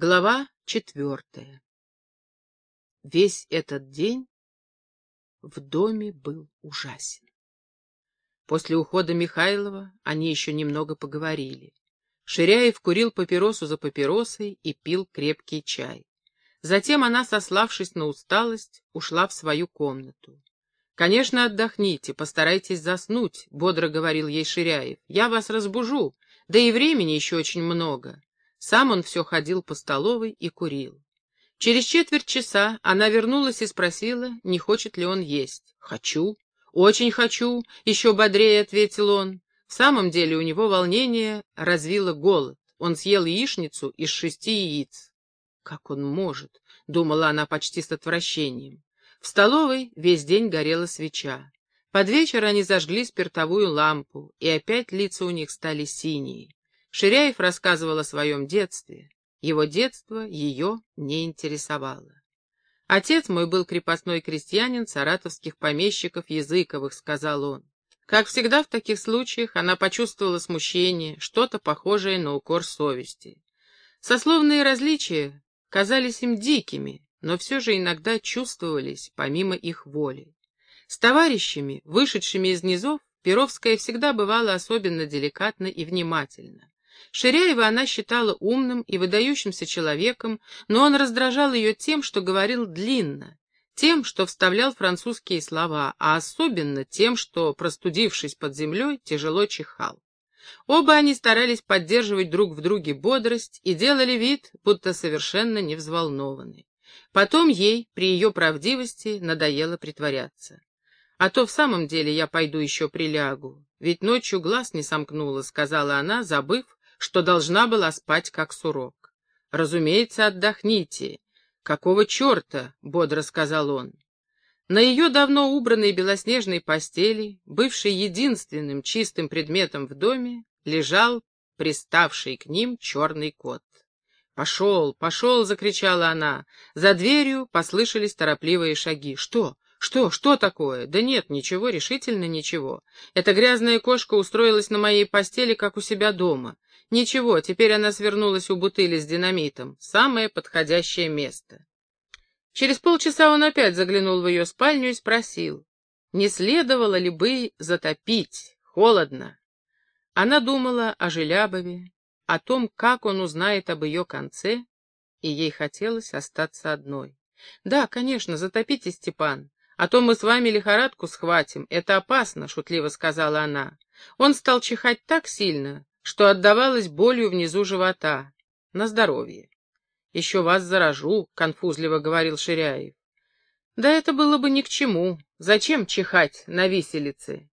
Глава четвертая. Весь этот день в доме был ужасен. После ухода Михайлова они еще немного поговорили. Ширяев курил папиросу за папиросой и пил крепкий чай. Затем она, сославшись на усталость, ушла в свою комнату. «Конечно, отдохните, постарайтесь заснуть», — бодро говорил ей Ширяев. «Я вас разбужу, да и времени еще очень много». Сам он все ходил по столовой и курил. Через четверть часа она вернулась и спросила, не хочет ли он есть. «Хочу, очень хочу», — еще бодрее ответил он. В самом деле у него волнение развило голод. Он съел яичницу из шести яиц. «Как он может?» — думала она почти с отвращением. В столовой весь день горела свеча. Под вечер они зажгли спиртовую лампу, и опять лица у них стали синие. Ширяев рассказывал о своем детстве. Его детство ее не интересовало. «Отец мой был крепостной крестьянин саратовских помещиков Языковых», — сказал он. Как всегда в таких случаях, она почувствовала смущение, что-то похожее на укор совести. Сословные различия казались им дикими, но все же иногда чувствовались помимо их воли. С товарищами, вышедшими из низов, Перовская всегда бывала особенно деликатна и внимательна. Ширяева она считала умным и выдающимся человеком, но он раздражал ее тем, что говорил длинно, тем, что вставлял французские слова, а особенно тем, что, простудившись под землей, тяжело чихал. Оба они старались поддерживать друг в друге бодрость и делали вид, будто совершенно не взволнованы. Потом ей, при ее правдивости, надоело притворяться. А то в самом деле я пойду еще прилягу, ведь ночью глаз не сомкнула, сказала она, забыв, что должна была спать как сурок. Разумеется, отдохните. Какого черта, бодро сказал он. На ее давно убранной белоснежной постели, бывшей единственным чистым предметом в доме, лежал приставший к ним черный кот. «Пошел, пошел!» — закричала она. За дверью послышались торопливые шаги. «Что? Что? Что такое?» «Да нет, ничего, решительно ничего. Эта грязная кошка устроилась на моей постели, как у себя дома. Ничего, теперь она свернулась у бутыли с динамитом. Самое подходящее место». Через полчаса он опять заглянул в ее спальню и спросил, не следовало ли бы затопить, холодно. Она думала о Желябове, о том, как он узнает об ее конце, и ей хотелось остаться одной. «Да, конечно, затопите, Степан, а то мы с вами лихорадку схватим, это опасно», — шутливо сказала она. Он стал чихать так сильно, что отдавалось болью внизу живота. На здоровье. «Еще вас заражу», — конфузливо говорил Ширяев. «Да это было бы ни к чему. Зачем чихать на виселице?»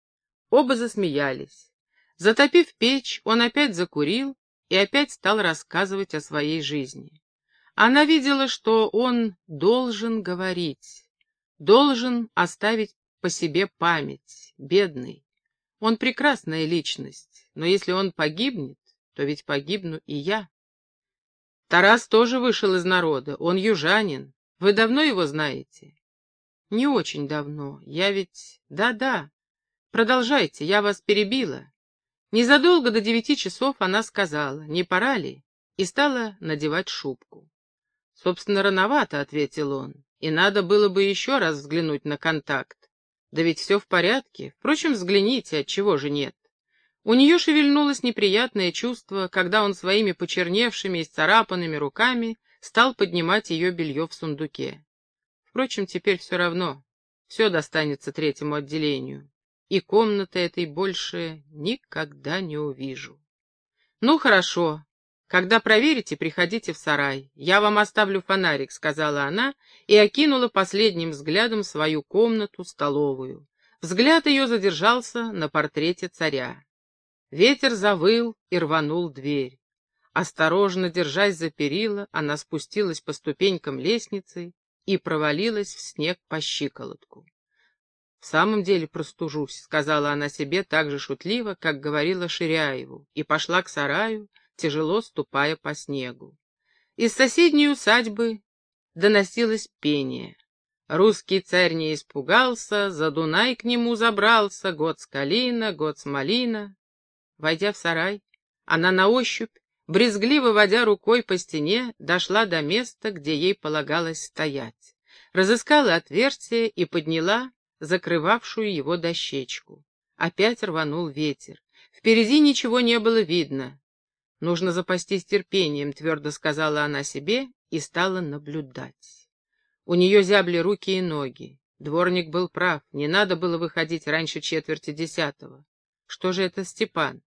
Оба засмеялись. Затопив печь, он опять закурил и опять стал рассказывать о своей жизни. Она видела, что он должен говорить, должен оставить по себе память, бедный. Он прекрасная личность, но если он погибнет, то ведь погибну и я. Тарас тоже вышел из народа, он южанин. Вы давно его знаете? Не очень давно. Я ведь... Да-да. Продолжайте, я вас перебила. Незадолго до девяти часов она сказала, не пора ли, и стала надевать шубку. «Собственно, рановато», — ответил он, — «и надо было бы еще раз взглянуть на контакт. Да ведь все в порядке. Впрочем, взгляните, отчего же нет». У нее шевельнулось неприятное чувство, когда он своими почерневшими и царапанными руками стал поднимать ее белье в сундуке. Впрочем, теперь все равно. Все достанется третьему отделению и комнаты этой больше никогда не увижу. Ну, хорошо. Когда проверите, приходите в сарай. Я вам оставлю фонарик, сказала она и окинула последним взглядом свою комнату, столовую. Взгляд ее задержался на портрете царя. Ветер завыл и рванул дверь. Осторожно держась за перила, она спустилась по ступенькам лестницы и провалилась в снег по щиколотку. «В самом деле простужусь», — сказала она себе так же шутливо, как говорила Ширяеву, и пошла к сараю, тяжело ступая по снегу. Из соседней усадьбы доносилось пение. Русский царь не испугался, за Дунай к нему забрался, год с калина, год с малина. Войдя в сарай, она на ощупь брезгливо водя рукой по стене, дошла до места, где ей полагалось стоять. Разыскала отверстие и подняла закрывавшую его дощечку. Опять рванул ветер. Впереди ничего не было видно. «Нужно запастись терпением», — твердо сказала она себе и стала наблюдать. У нее зябли руки и ноги. Дворник был прав, не надо было выходить раньше четверти десятого. Что же это Степан?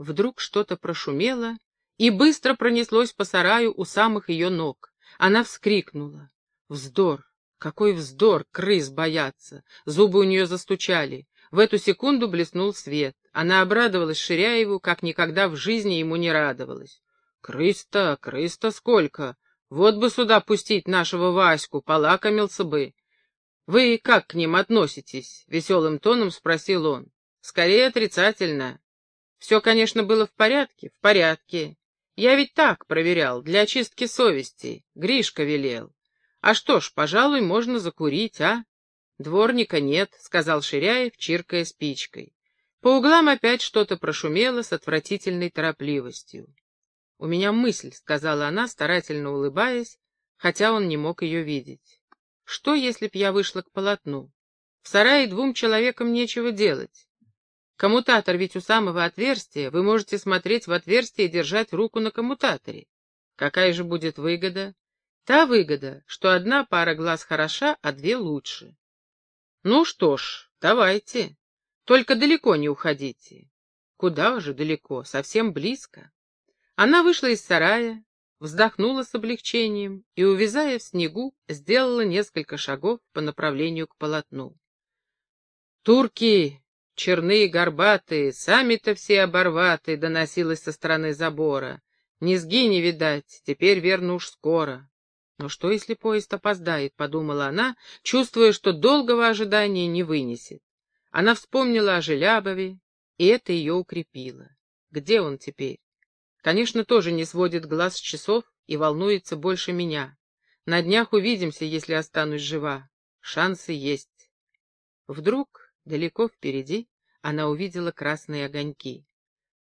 Вдруг что-то прошумело и быстро пронеслось по сараю у самых ее ног. Она вскрикнула. Вздор! Какой вздор! Крыс боятся! Зубы у нее застучали. В эту секунду блеснул свет. Она обрадовалась Ширяеву, как никогда в жизни ему не радовалась. «Крыс-то, крыс-то сколько! Вот бы сюда пустить нашего Ваську, полакомился бы!» «Вы как к ним относитесь?» — веселым тоном спросил он. «Скорее отрицательно. Все, конечно, было в порядке, в порядке. Я ведь так проверял, для очистки совести. Гришка велел. А что ж, пожалуй, можно закурить, а?» «Дворника нет», — сказал Ширяев, чиркая спичкой. По углам опять что-то прошумело с отвратительной торопливостью. «У меня мысль», — сказала она, старательно улыбаясь, хотя он не мог ее видеть. «Что, если б я вышла к полотну? В сарае двум человекам нечего делать. Коммутатор ведь у самого отверстия, вы можете смотреть в отверстие и держать руку на коммутаторе. Какая же будет выгода? Та выгода, что одна пара глаз хороша, а две лучше. Ну что ж, давайте. Только далеко не уходите. Куда же далеко, совсем близко. Она вышла из сарая, вздохнула с облегчением и, увязая в снегу, сделала несколько шагов по направлению к полотну. «Турки, черные горбатые, сами-то все оборватые», — доносилось со стороны забора. «Низги не видать, теперь, верно, уж скоро». «Но что, если поезд опоздает?» — подумала она, чувствуя, что долгого ожидания не вынесет. Она вспомнила о Желябове, и это ее укрепило. Где он теперь? Конечно, тоже не сводит глаз с часов и волнуется больше меня. На днях увидимся, если останусь жива. Шансы есть. Вдруг, далеко впереди, она увидела красные огоньки.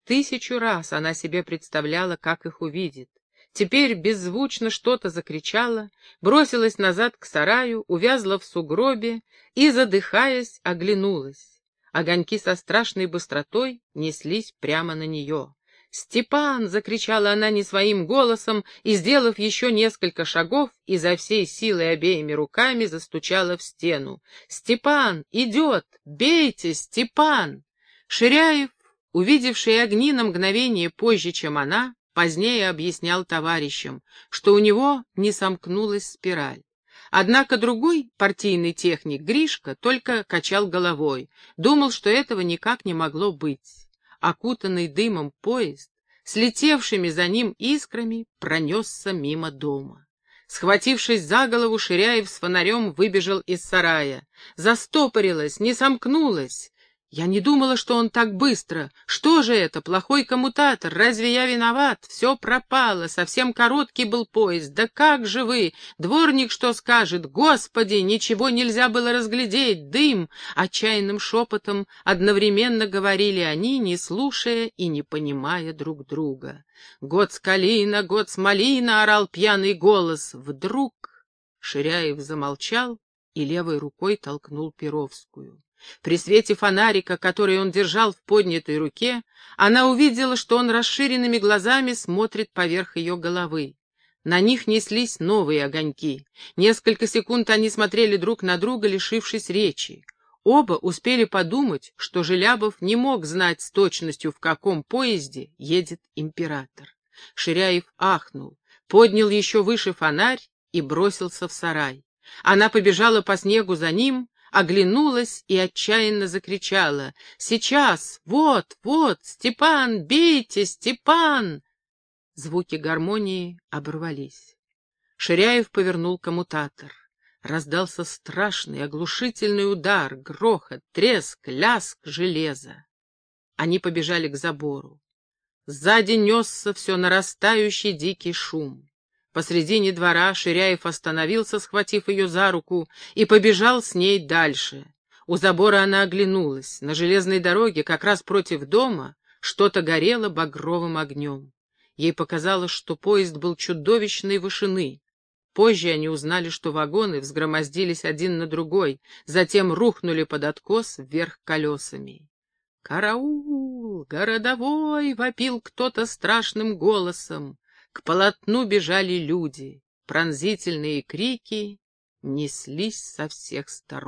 Тысячу раз она себе представляла, как их увидит, Теперь беззвучно что-то закричала, бросилась назад к сараю, увязла в сугробе и, задыхаясь, оглянулась. Огоньки со страшной быстротой неслись прямо на нее. «Степан!» — закричала она не своим голосом и, сделав еще несколько шагов, изо всей силы обеими руками застучала в стену. «Степан! Идет! Бейте! Степан!» Ширяев, увидевший огни на мгновение позже, чем она, Позднее объяснял товарищам, что у него не сомкнулась спираль. Однако другой партийный техник, Гришка, только качал головой, думал, что этого никак не могло быть. Окутанный дымом поезд, слетевшими за ним искрами, пронесся мимо дома. Схватившись за голову, Ширяев с фонарем выбежал из сарая. Застопорилась, не сомкнулась. Я не думала, что он так быстро. Что же это, плохой коммутатор? Разве я виноват? Все пропало, совсем короткий был поезд. Да как же вы? Дворник что скажет? Господи, ничего нельзя было разглядеть, дым! Отчаянным шепотом одновременно говорили они, не слушая и не понимая друг друга. «Год с калина, год с малина!» — орал пьяный голос. Вдруг Ширяев замолчал и левой рукой толкнул Перовскую. При свете фонарика, который он держал в поднятой руке, она увидела, что он расширенными глазами смотрит поверх ее головы. На них неслись новые огоньки. Несколько секунд они смотрели друг на друга, лишившись речи. Оба успели подумать, что Желябов не мог знать с точностью, в каком поезде едет император. Ширяев ахнул, поднял еще выше фонарь и бросился в сарай. Она побежала по снегу за ним, оглянулась и отчаянно закричала. «Сейчас! Вот, вот! Степан! Бейте! Степан!» Звуки гармонии оборвались. Ширяев повернул коммутатор. Раздался страшный, оглушительный удар, грохот, треск, ляск железа. Они побежали к забору. Сзади несся все нарастающий дикий шум. Посредине двора Ширяев остановился, схватив ее за руку, и побежал с ней дальше. У забора она оглянулась. На железной дороге, как раз против дома, что-то горело багровым огнем. Ей показалось, что поезд был чудовищной вышины. Позже они узнали, что вагоны взгромоздились один на другой, затем рухнули под откос вверх колесами. «Караул! Городовой!» — вопил кто-то страшным голосом. К полотну бежали люди. Пронзительные крики неслись со всех сторон.